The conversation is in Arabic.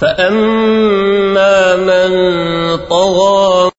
فأما من طغى